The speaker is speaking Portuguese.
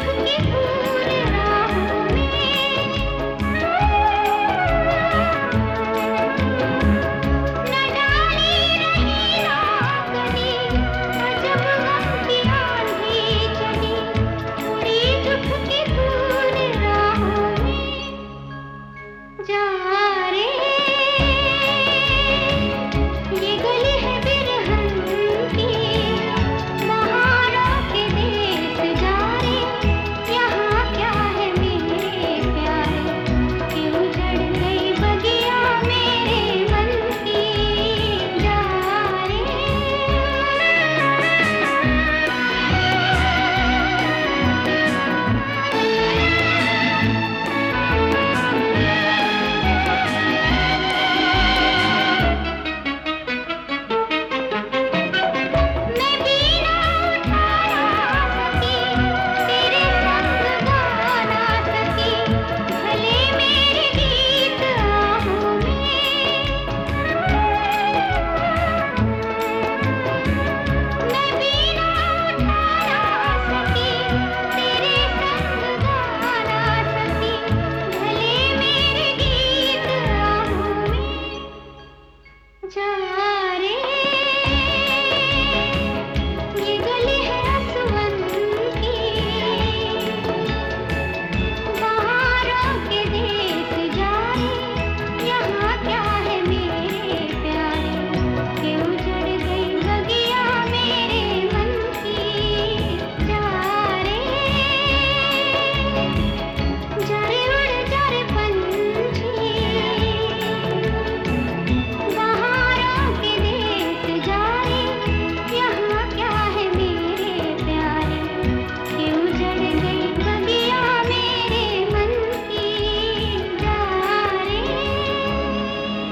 que